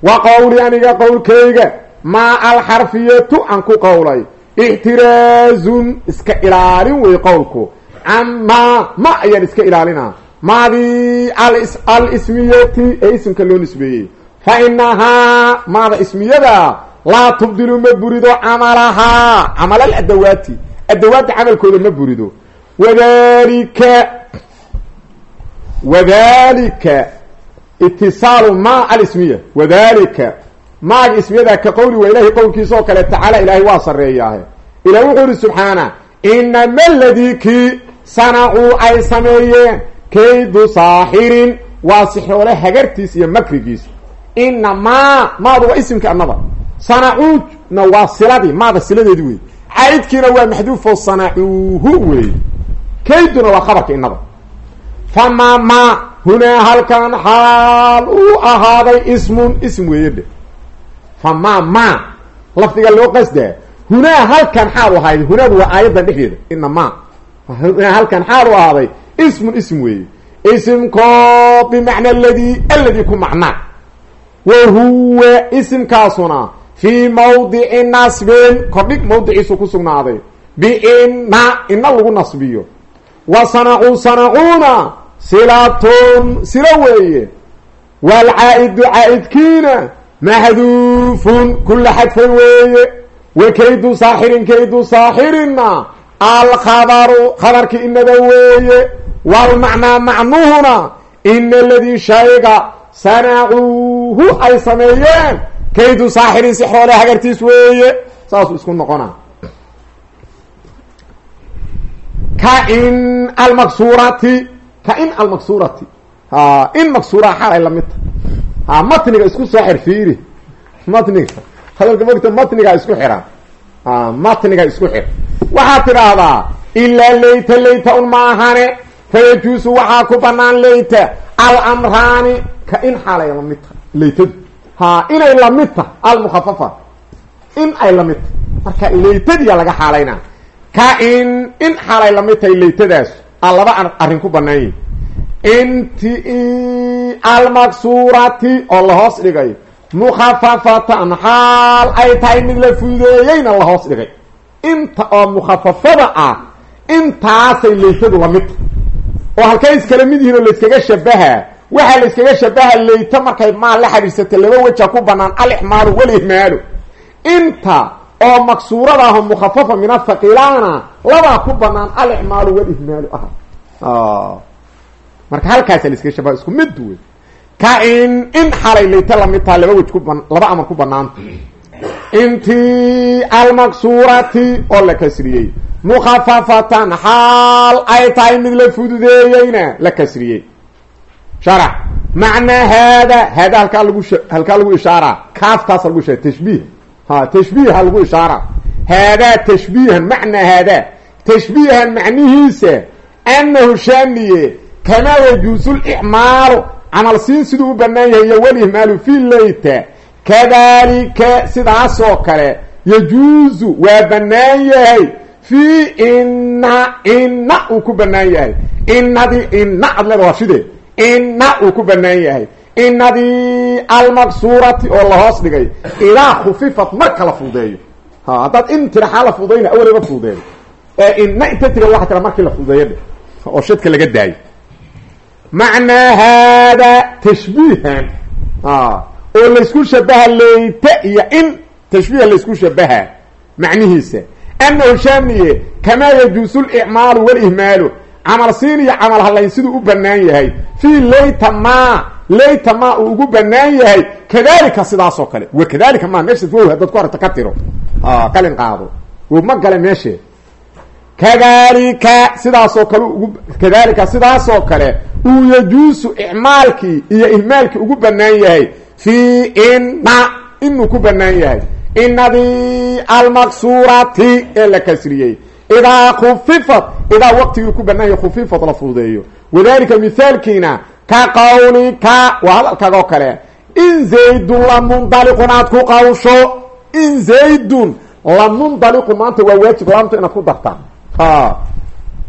wa qawli aniga qowlkayga maa alxarfiyatu aan ku qowlay. Ixtiraazun iska ilaalin wey qowlku. Camaa ma ayaan iska ilaalinaa. Maadii alismiyati ee isimka loo nisbeeyey fa inahaa maada ismiyada laa tubdilu ma burido camalahaa camalal adawaati adawaadda camalkooda ma burido wadalika wadalika itisaalu ma alismiya wadalika maaga ismiyada ka qowli waa ilahay qowlkiisa oo kale tacaala ilaahay waa sarreeyaahe ilahi wuxuu ihi subxaana inama aladii kii sanacuu ay sameeyeen kaydu saaxirin waa sixroole hagartiis iyo makrigiis inamaa maadu waa isimkii annaba. Sanacuuna waa siladii maada siladeedi wey caydkiina waa maxduufo sanacuuhu wey kayduna waa khabarka inaba famaa ma hunaa halkan xaal uu ahaaday ismun ism weeye dhe famaa ma lafdiga loo qasdaa hunaa halkan xaal u ahaaday hunaadu waa aayaddan dhexdeeda. Inamaa hunaa halkan xaal u ahaaday ismun ism weeye isimkoo bimacna aladi aladi ku macnaa wa huwa isimkaasuna fii mawdici nasbin. Kordhig mawdiciisu ku sugnaaday. Biina ina lagu nasbiyo. Wa sanacuu sanacuuna silatun silo weeye. Waalcaa'idu caa'idkiina maxduufun kula xadfan weeye. Wa kaydu saaxirin kaydu saaxirinna alkhabaru khabarki inada weeye. Walmacnaa macnuhuna ina aladii shayga sanacuuhu ay sameeyeen. Kaydu saaxirin sixroole hagartiis weeye. Saasuu isku noqona kain almaksurati kain almaksurati ha in maksuuraha xaalay la mid ta ha matniga isku soo xir fiiri. Matniga hadalka mogta matnigaa isku xiran matniga isku xir. Waxaad tidhaahdaa ilaa layta layta un maahane fayajuusu waxaa ku banaan layta alamraani ka in xaalay la mid ta laytadu ha inay la mid ta almukhafafa in ay la mid ta marka laytadiya laga xaalaynaa ka in in xaalay la mid tahay laytadaas a laba arrin ku banaan yihi inti almaksuurati oo lahoos dhigay. Mukhafafatan xaal ay tahay mid la fududeeyeyna lahoos dhigay. Inta oo mukhafafada ah intaasay laytadu la mid tahay oo halkay iskala mid yihiin oo layskaga shabaha. Waxaa layskaga shabaha layto markay maal la xidhiirsata laba weja ku banaan alixmaalu walihmaalu. Inta oo maksuurada aho mukhafafa min athaqilaana labaa ku banaan alixmaalu walihmaalu ah. Marka halkaasa layskaga shabaha isku mid wey ka in in xalay layto la mid taha laba wej ku ba laba amar ku banaanta. Intii almaksuurati oo la kasriyey mukhafafatan xaal ay tahay mid la fududeeyeyna la kasriyey sharax macnaa haada haada halkaa lagu halkaa lagu ishaaraa kaaftaasa lagu ishaara tashbiih ha tashbiiha lagu ishaara haadaa tashbiihan macnaa haadaa tashbiihan macnihiisa annahu shaaniye kamaa yajuusu licmaalu camal siin siduu u banaan yahay iyo walihmaalu fi layta kadalika sidaasoo kale yajuusu waa banaan yahay fii ina ina uu ku banaan yahay. Inadii ina ad leeda waa shide ina uu ku banaan yahay. Inadii almaksuurati oo lahoos dhigay. Idaa khufifat marka la fuudeeyo ha haddaad in tira xaa la fuudayna awalaba fuudeeyo ee ina inta tira waxa tira markii la fuudeeyo dhe oo shadka laga daayo. Macnaa haada tashbiihan. Oo laysku shabaha layta iyo in tashbiiha laysku shabaha macnihiisa annahu shaaniye kamaa yajuusu licmaalu walihmaalu camal siin iyo camal halayn siduu u banaan yahay fii layta ma layta ma uu ugu banaan yahay kadalika sidaasoo kale wa kadalika ma meeshaas wow haddaad ku aragta ka tiro qalin qaado wo ma gale meeshee kadalika sidaasoo kale ugu kadalika sidaasoo kale uu yajuusu icmaalkii iyo ihmaalkii ugu banaan yahay fii ina inuu ku banaan yahay inadii almaksuurati ee la kasriyey. idaa khufifat idaa waqtigii ku banaan yahay khufifat la fududeeyo. wadalika mithaalkiina ka qawlika waa hadalkaagoo kale. in zaydun lamundaliqun aad ku qawsho. in zaydun lamundaliqun maanta waa waajib laamta inaad ku dartaa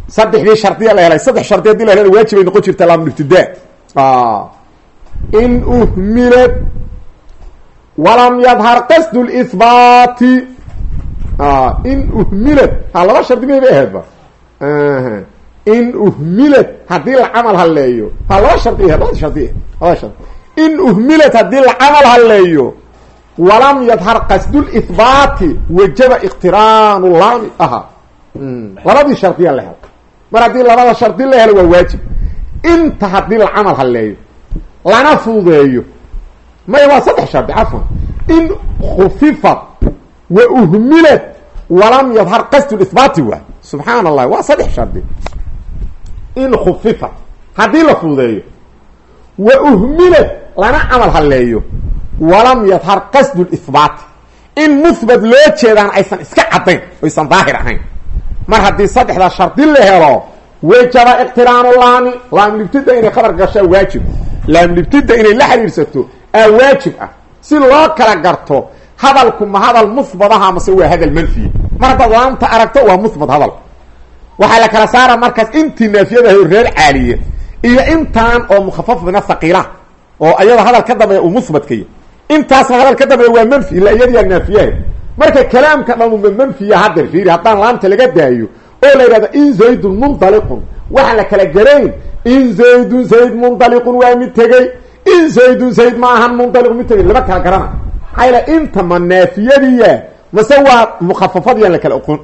saddexdii shardiya la helay. Saddex shardi haddii la helana waajibay noqon jirta laamulibtidaa in uhmilad walam yadhar qasdu lihbaati in uhmilad ha laba shardi may bay ahaydba in uhmilad haddii la camal halleeyo. Ha laba shardi ahayd labadi shardi labada shardi. In uhmilad haddii la camal halleeyo. Walam yadhar qasdulihbaati wajaba iqtiraanu laami ahaa labadii shardiya la helo mar haddii labada shardi la helo waa waajib. Inta haddii la camal halleeyo lana fududeeyo maya waa saddex shardi cafwan. In khufifat wa uhmilad walam yadhar qasdu isbaati waay subxaan allah waa saddex shardi. In khufifat haddii la fududeeyo wa uhmilad lana camal halleeyo walam yadhar qasdu ihbaati in muhbat loo jeedaan aysan iska caddayn oysan daahir ahayn. Mar haddii saddexdaa shardi la helo wajaba iqtiraanu laami laamlibtida inay khabar gashaa waajib. Laamlibtida inay la xiriirsato aa waajib ah. Si loo kala garto hadalku ma hadal muhbadaha mase waa hadal manfiya mar haddaad laamta aragto waa muhbat hadal. Waxaa la kala saara markaas intii naafiyadahay reer caaliye iyo intaan oo mukhafaf mina haqiila oo ayada hadal ka dambeeya uu muhbatkaya intaasna hadal ka dambeeya waa manfi ila iyadiyaa naafiyaha marka kalaamka dhamuma manfiya hadeer fiiri haddaan laamta laga daayo oo la yidhahdo in zaydun mundaliqun waxaan la kala garayn in zaydun zayd mundaliqun waa mid tegey in zaydun zayd ma ahan mundaliqun mid lama kala garana. Maxaa yala inta ma naafiyadiya mase waa mukhafafadiyaan la kala oqon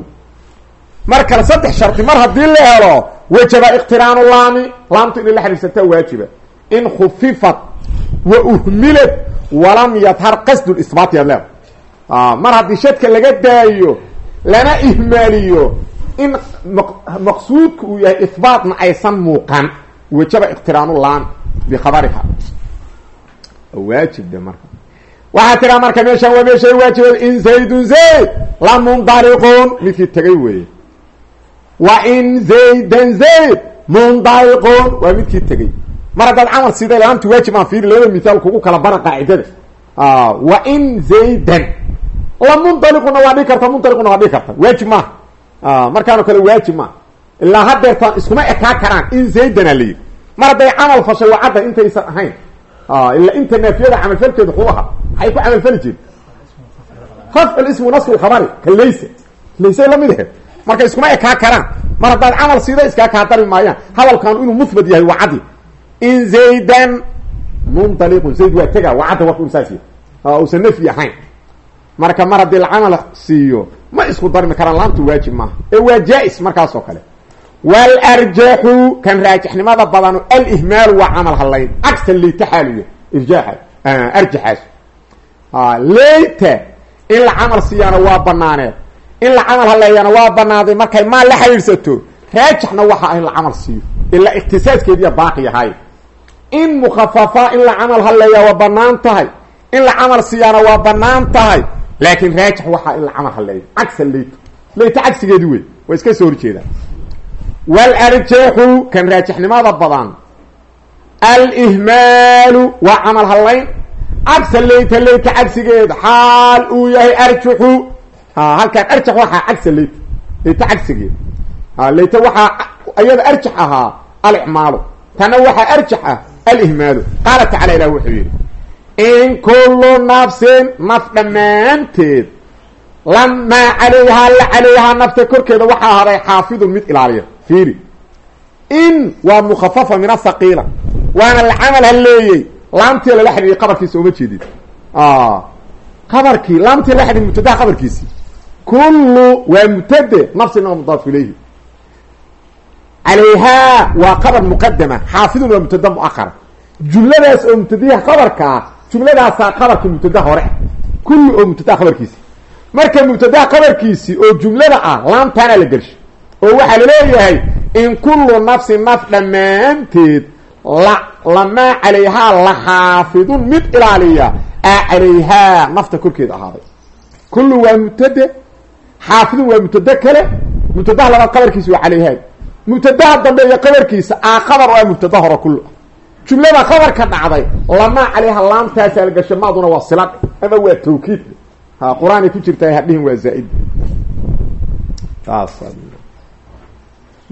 mar kale saddex shardi mar haddii la helo wajaba iqtiraanu laami laamtu inay la xiriirsataa waajiba. In khufifat wa uhmilad walam yadhar qasdu isbaati ad leeda mar haddii shadka laga daayo lana ihmaaliyo in maqsuudka uu yahay ihbaatna aysan muuqan wajaba iqtiraanu laami bikhabariha waajib de marka. Waxaa tiraa marka meeshaan waa meeshay waajiba in zaydun zayd la mundaliqun midkii tegay weeye. Wa in zaydan zayd mundaliqun waa midkii tegey mar haddaad camal siday laamti waajib aan fiiri labada mithaal kugu kala bara qaacidada. Wa in zaydan la mundaliquna waa dhigi karta mundaliquna waa dhigi karta. Waajib maaha markaano kale waajib maaha ilaa hadeertaan iskuma ekaa karaan in zaydana la yidhi. Mar hadday camal fashay waa intaysan ahayn ilaa inta naafiyada camalfalkeeda ku aha maxay ku camalfali jireen rafcu ismu nasku lkhabari ka laysa laysay la mid ahe marka iskuma ekaa karaan mar haddaad camal siida iskaa kaa dari maayaan hadalkan inuu muhbad yahay waa in zaydan mundaliqun zayd waa tega waa cadda warka saas yahay usan nafyi ahayn marka mar haddii lacamal siiyo ma isku darmi karaan laamtu waajib maaha ee waa jaa-is markaas oo kale walarjaxu kan raajixnimada badanu alihmaalu waa camal halayn cagsa leyta xaaliya irjaaxa arjaxaas leyta in la camal siiyaana waa banaaneed in la camal haleeyana waa banaaday markay maal la xiriirsato raajixna waxa ah in la camal siiyo ilaa ikhtisaaskeediya baaqi ahay in mukhafafa in la camal haleeya waa bannaan tahay in la camal siiyaana waa bannaan tahay laakiin raajix waxaa in la camal haleeyo cagsa leyta leyta cagsigeedi wey waa iska soo horjeedaan walarjaxu kan raajixnimada badan alihmaalu waa camal halayn cagsa leyta leyta cagsigeeda xaal uu yahay arjaxu halkaan arjax waxaa cagsa leyta leyta cagsigeeda leyta waxaa iyada arjax ahaa alicmaalu tana waxaa arjax ah alihmaalu qaala tacala ilah wuxuu yidhi in kullu nafsin naf dhammaanteed lamaa calayhaa la calayhaa nafta korkeeda waxaa ahaaday xaafidun mid ilaaliya fiiri. In waa mukhafafa min ahaqiila waana la camal haleeyey laamtii lala xidhiiray qabarkiisa ooma jeedid qabarkii laamtii la xidhiiray mubtadaha qabarkiisii. Kullu waa mubtade nafsina waa mudaaf ilayhi. Calayhaa waa qabar muqadama xaafidun waa mubtada muahara jumladaas oo jumladaasaa qabarka oo mubtadaha qabarkiisi marka mubtadaha qabarkiisi oo jumlada ah laamtaana la gelshay oo waxaa la leeyahay in kullu nafsin naf dhammaanteed la lamaa calayhaa la xaafidun mid ilaaliya a calayhaa nafta korkeeda ahaaday. Kullu waa mubtade xaafidun waa mubtade kale mubtadaha labaad qabarkiisa waa calayhaa mubtadaha dambe iyo qabarkiisa a qabar waa mubtada hore kullu. Jumlada qabarka dhacday lamaa calayha laamtaasaa la gashay maaduna waa silad ama waa tawkiid. Ha qur'aanay ku jirtaa hadhihin waa zaa-id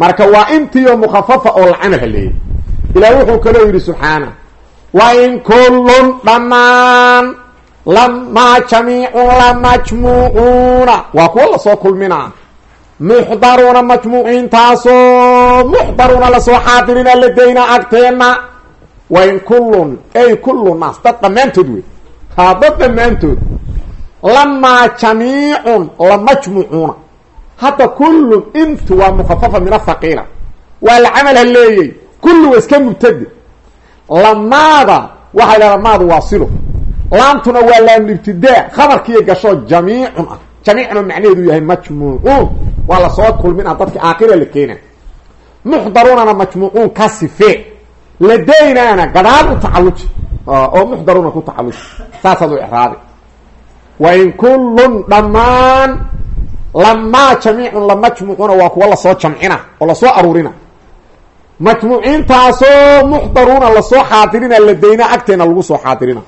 marka waa intiioo mukhafafa oo la camal haleeyey ilaah wuxuu kaloo yidhi subxaana wa in kullun dhammaan lamaa jamiicun lamajmuucuuna waa kuwa la soo kulminaa muxdaruuna majmuuciintaasoo muxdaruuna la soo xaadirina ladayna agteenna. Wa in kullun ay kullu naas dad dhammaantood wey haa dad dhammaantood. Lamaa jamiicun lamajmuucuuna hadda kullun intu waa mukhafafa min ahaqiila waa la camal kullu waa iska mubtade lamaada waxay dhahdaa maadu waa silo. Laamtuna waa laamlibtidaa khabarkiiyo gasho jamiicun ah. Jamiicna macnaheedu yahay majmuucuun waa la soo kulmina dadka aakhira la keena muxdarunana majmuucuun ka sifee. Ladaynaana gadaal u tacaluji oo muxdaruna ku tacaluji saasaad u icraabi wain kullun dhammaan lamaa jamiicun la majmuucuna waa kuwa la soo jamcina oo la soo aruurina. Majmuuciintaasoo muxdaruuna la soo xaadirina ladayna agteena lagu soo xaadirina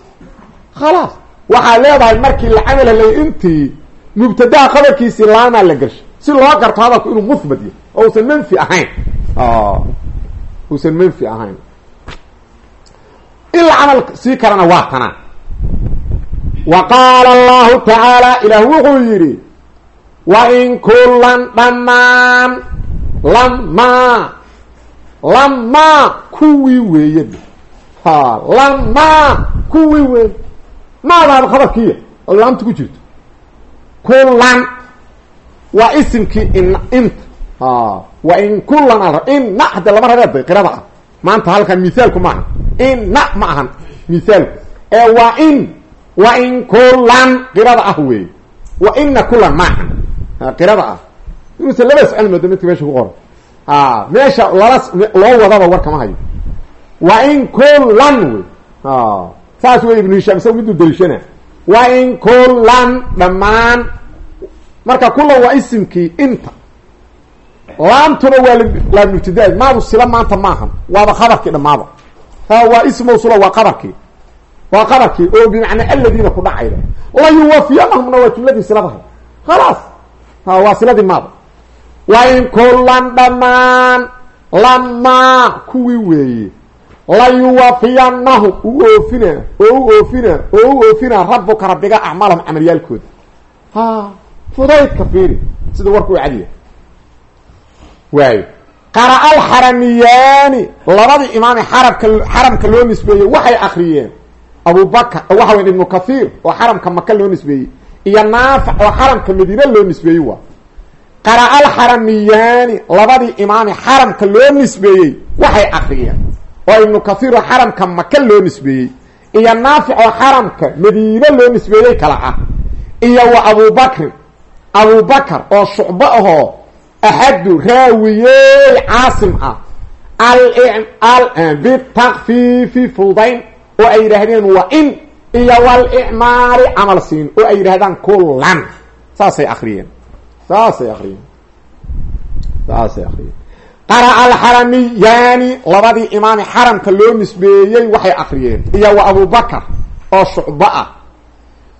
khalaas. Waxaad leedahay markii la camal helay intii mubtadaha qabarkiisii laamaa la gershay si loo garto hadalku inuu muhbad yahy oo usan manfi ahayn. Uusan manfi ahayn. In la camal sii karana waa tanaa wa qaala allahu tacaala ilaah wuxuu yidhi wa in kullan dhammaan lamaa lamaa kuwii weeye. Ha lamaa kuwii weeye. Maadaaba khabarkiiya oo laamta ku jirto. Kullan waa isimkii in inta wa in kullan al inna hadde lama rabeed qirada ah maanta halkan mithaalku maaha inna ma ahan mithaalku ee waa in wa in kullan qirada ah weeye. Wa ina kullan maaha qirada ah. Inuusan laba socon moodo midka meesha ku qoran meesha lala loo wadaba war kama hayo. Wa in kullan wey saas wey ibnu hishaam isaga miduu daliishana wa in kullan dhammaan. Marka kullan waa isimkii inta. Laamtuna waa laamubtidaa maadu sila maanta maahan waaba khabarkii dhammaaba ha waa ism mawsula waa qabarkii waa qabarkii oo bimacnaa aladiina ku dhacayda. Layuwafiyanahumna waa jumladii siladahay khalaas ha waa siladii maada wa in kullan dhammaan lamaa kuwii weeye layuwafiyanahum u oofina oo u oofina oo u oofina rabuka rabbiga acmaalahum camalyaalkooda ha fudaydka fiiri sida warku u cadiya. Waayo qara'a alxaramiyaani labadii imaame xarabka xaramka loo nisbeeyey waxay akriyeen abubakar waxa weya ibnu kathiir oo xaramka maka loo nisbeeyey iyo naafic oo xaramka madiine loo nisbeeyey waa. Qara'a alxaramiyaani labadii imaame xaramka loo nisbeeyey waxay akriyeen. Oo ibnu kathiir oo xaramka maka loo nisbeeyey. Iyo naafic oo xaramka madiine loo nisbeeyey kala ah. Iyo wa abubakrin abubakar oo shucbo ahoo axadu raawiyey caasim ah. Bitakfiifi fudayn oo ay yidhaahdeen wa in iyo walicmaali camal siin oo ay yidhahdaan kullan. Saasay akriyeen saasay akriyeen saasay akriyeen qara'a alxaramiyaani labadii imaami xaramka loo nisbeeyey waxay akriyeen iyo wa abubakar oo shucbo ah.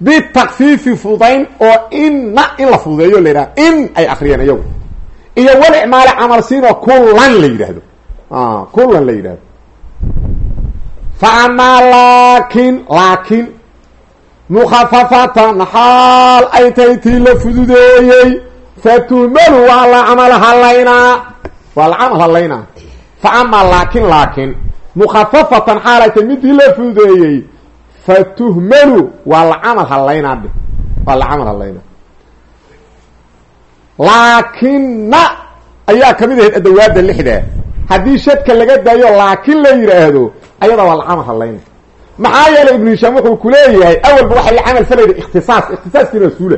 Bitakfiifi fudayn oo inna in la fududeeyo la yidhahda in ay akriyeen iyagu iyo walicmaali camal siinoo kullan la yidhaahdo. Kullan la yidhahdo fa amaa laakin laakin mukhafafatan xaal ay tahay tii la fududeeyey fatuhmalu waa la camal halaynaa waa la camal halaynaa fa amaa laakin laakin mukhafafatan xaal ay tahay midii la fududeeyey fatuhmalu waa la camal halaynaa dhe waa la camal halaynaa laakina ayaa ka mid ahayd adawaada lixda haddii shadka laga daayo laakin la yidhaahdo ayada waa la camal hadlayna maxaa yeelay ibnu hishaam wuxuu kuleeyahay awalba waxay la camal falayda ikhtisaas ikhtisaaskiina waa suula.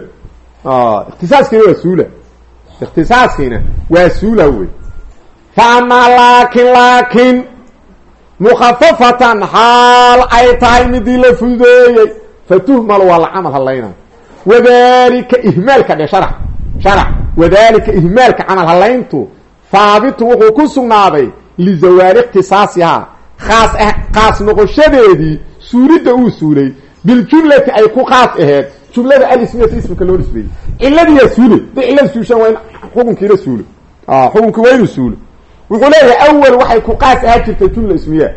Ikhtisaaskiina waa suula. Ikhtisaaskiina waa suula wey fa amaa laakin laakin mukhafafatan xaal ay tahay midii la fududeeyey fatuhmal waa la camal hadlayna. Wadalika ihmaalka dhe sharax sharax. Wadalika ihmaalka camal halayntu haabitun wuxuu ku sugnaaday lizawaali ikhtisaasihaa khaas khaas noqoshadeedii suulidda uu suulay biljumlati ay ku khaas aheed jumlada alismiyata ismika loo nisbeeyey. Ciladiiyaa suule da cilada suushan waa in xukunkiina suulo xukunkii waa inuu suulo wuxuu leeyahay awal waxay ku qaas ahaa jirtay jumla ismiya.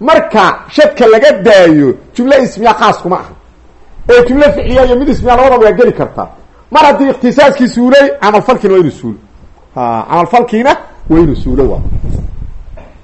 Marka shadka laga daayo jumla ismiya khaas kuma aha. Ee jumla ficliya iyo mid ismiya labadaba waa geli kartaa. Mar haddii ikhtisaaskii suulay camalfalkiina waa inuu suulo camalfalkiina waa inuu suulo waa.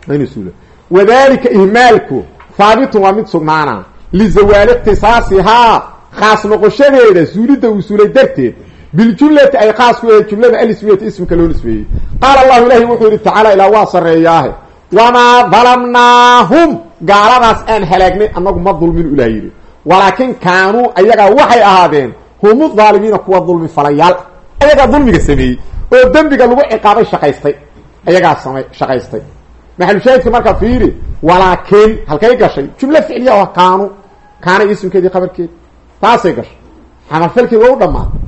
Waa inuu suulo wadalika ihmaalku haabitun waa mid sugnaana lizawaali ikhtisaasihaa khaas noqoshadeeda suulidda uu suulay darteed biljumlati ay khaas ku ahayd jumlada alismiyata ismika loo nisbeeyey. Qaala allahu ilahi wuxuu yihi tacaala ilaa waa sarreeyaahe. Wamaa dalamnaahum gaaladaas aan halaagnay annagu ma dulmin ilah yidhi. Walaakin kaanuu ayagaa waxay ahaadeen humu dhaalimiina kuwa dulmi falayaal. Ayagaa dulmiga sameeyey oo dembiga lagu ciqaabay shaqaystay. Ayagaa samay shaqaystay maxalushaahidka marka fiiri walaakin halkay gashay. Jumlo ficliya oo kaanu kaana ismkeedii qabarkeedi taasay gashay. Xamarfalkeed waa u dhammaatay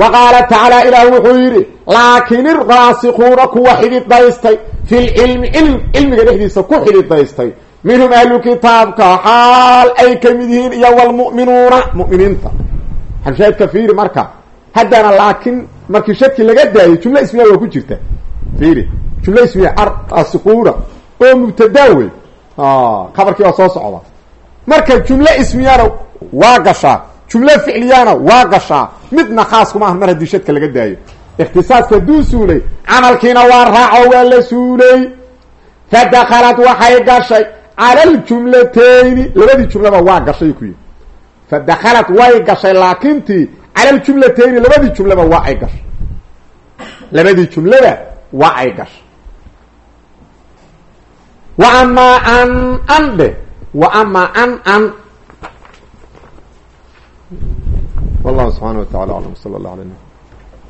wa qaala tacaala ilaah wuxuu yidhi laakin iraasikuuna kuwa xididaystay fi lcilmi cilm cilmiga dhexdiisa ku xididaystay minhum ahlu kitaabka xaal ay ka mid yihiin iyo wlmu'minuuna mu'miniinta. Xamshaahidka fiiri marka haddana laakin markii shadki laga daayay jumlo ismiya waa ku jirta. Fiiri jumlo ismiya arasikuuna oo mubtadaa wey khabarkii waa soo socda. Marka jumlo ismiyana waa gashaa jumlo ficliyana waa gashaa midna khaas kuma ah mar haddii shadka laga daayo. Ikhtisaaska hadduu suulay camalkiina waa raaco waa la suulay. Fadakalat waxay gashay cala aljumlatayni labadii jumlaba waa gashay ku yidhi fadakalat way gashay laakintii cala aljumlatayni labadii jumlaba waa ay gashay. Labadii jumlaba waa ay gashay amaa an an dhe amaa an an. Wallahu subxana wa tacala aclam sala allah ala